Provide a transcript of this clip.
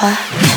啊